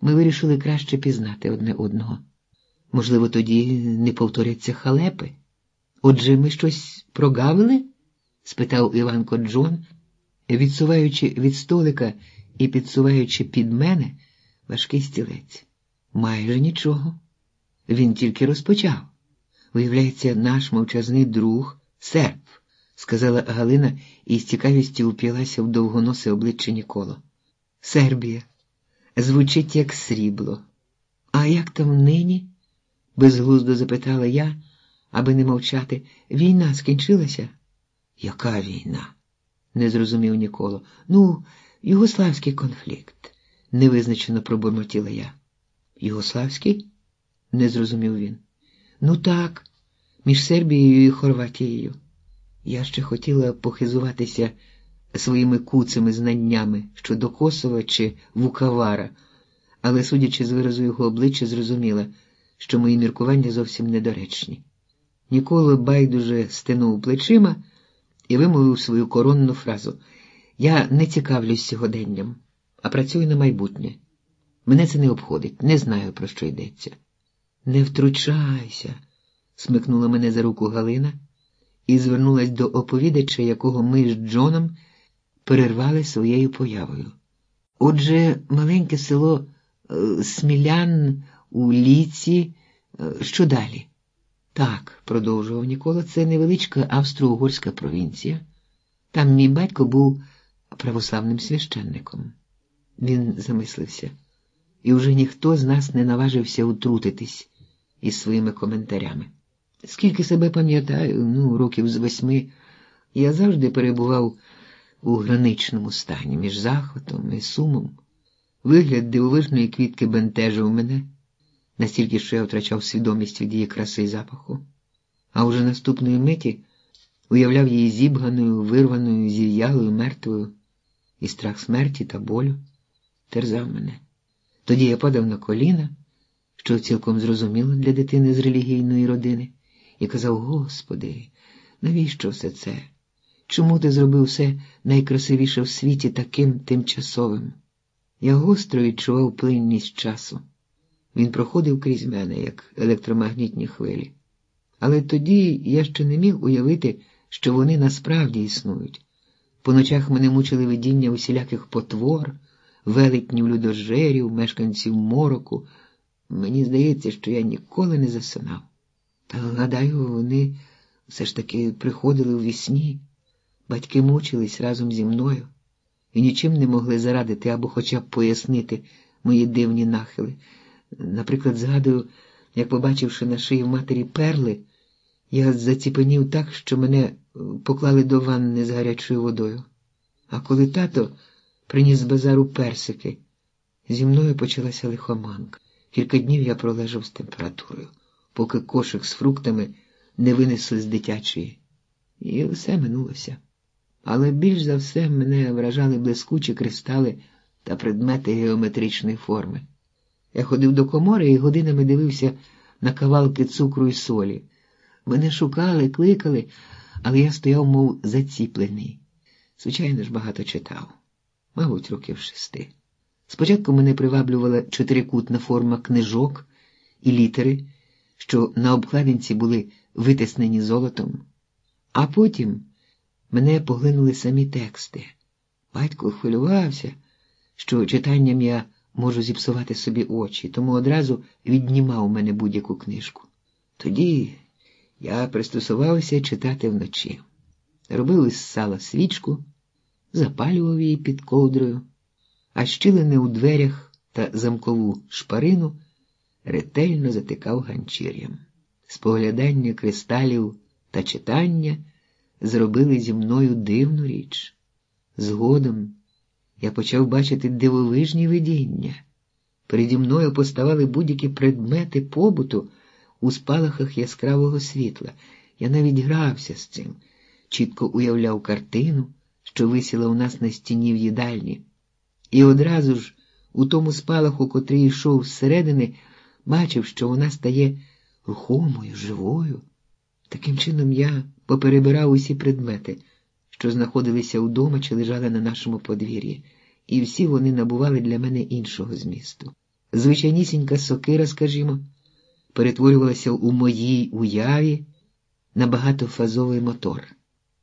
ми вирішили краще пізнати одне одного. Можливо, тоді не повторяться халепи. Отже, ми щось прогавили? спитав Іванко Джон, відсуваючи від столика і підсуваючи під мене важкий стілець. Майже нічого. Він тільки розпочав. Виявляється, наш мовчазний друг серп, сказала Галина і з цікавістю уп'ялася в довгоносе обличчя Ніколо. Сербія. Звучить як срібло. А як там нині? безглуздо запитала я, аби не мовчати. Війна скінчилася? Яка війна? не зрозумів Ніколо. Ну, югославський конфлікт, невизначено пробурмотіла я. Югославський? не зрозумів він. Ну так, між Сербією і Хорватією. Я ще хотіла похизуватися своїми куцими знаннями щодо Косова чи Вукавара, але, судячи з виразу його обличчя, зрозуміла, що мої міркування зовсім недоречні. Ніколи байдуже стинув плечима і вимовив свою коронну фразу Я не цікавлюсь сьогоденням, а працюю на майбутнє. Мене це не обходить, не знаю, про що йдеться. Не втручайся, смикнула мене за руку Галина і звернулась до оповідача, якого ми з Джоном перервали своєю появою. Отже, маленьке село е, Смілян у ліці, е, що далі? Так, продовжував Нікола, це невеличка австро-угорська провінція. Там мій батько був православним священником. Він замислився, і вже ніхто з нас не наважився утрутитись із своїми коментарями. Скільки себе пам'ятаю, ну, років з восьми, я завжди перебував у граничному стані між захватом і сумом. Вигляд дивовижної квітки бентежив мене, настільки, що я втрачав свідомість від її краси і запаху, а уже наступної миті уявляв її зібганою, вирваною, зів'ялою, мертвою, і страх смерті та болю терзав мене. Тоді я падав на коліна, що цілком зрозуміло для дитини з релігійної родини, і казав: Господи, навіщо все це? Чому ти зробив все найкрасивіше в світі таким тимчасовим? Я гостро відчував плинність часу. Він проходив крізь мене, як електромагнітні хвилі. Але тоді я ще не міг уявити, що вони насправді існують. По ночах мене мучили видіння усіляких потвор, велетнів людожерів, мешканців мороку. Мені здається, що я ніколи не засинав. Та гадаю, вони все ж таки приходили у вісні. Батьки мучились разом зі мною і нічим не могли зарадити або хоча б пояснити мої дивні нахили. Наприклад, згадую, як, побачивши на шиї матері перли, я заціпенів так, що мене поклали до ванни з гарячою водою. А коли тато приніс з базару персики, зі мною почалася лихоманка. Кілька днів я пролежав з температурою, поки кошик з фруктами не винесли з дитячої. І все минулося. Але більш за все мене вражали блискучі кристали та предмети геометричної форми. Я ходив до комори і годинами дивився на кавалки цукру і солі. Мене шукали, кликали, але я стояв, мов заціплений. Звичайно ж, багато читав, мабуть, років шести. Спочатку мене приваблювала чотирикутна форма книжок і літери, що на обкладинці були витиснені золотом, а потім. Мене поглинули самі тексти. Батько хвилювався, що читанням я можу зіпсувати собі очі, тому одразу віднімав у мене будь-яку книжку. Тоді я пристосувався читати вночі. Робив із сала свічку, запалював її під ковдрою, а щілини у дверях та замкову шпарину ретельно затикав ганчір'ям. Споглядання кристалів та читання зробили зі мною дивну річ. Згодом я почав бачити дивовижні видіння. Переді мною поставали будь-які предмети побуту у спалахах яскравого світла. Я навіть грався з цим, чітко уявляв картину, що висіла у нас на стіні в їдальні, і одразу ж у тому спалаху, котрий йшов зсередини, бачив, що вона стає рухомою, живою. Таким чином я поперебирав усі предмети, що знаходилися вдома чи лежали на нашому подвір'ї, і всі вони набували для мене іншого змісту. звичайнісінька сокира, скажімо, перетворювалася у моїй уяві на багатофазовий мотор.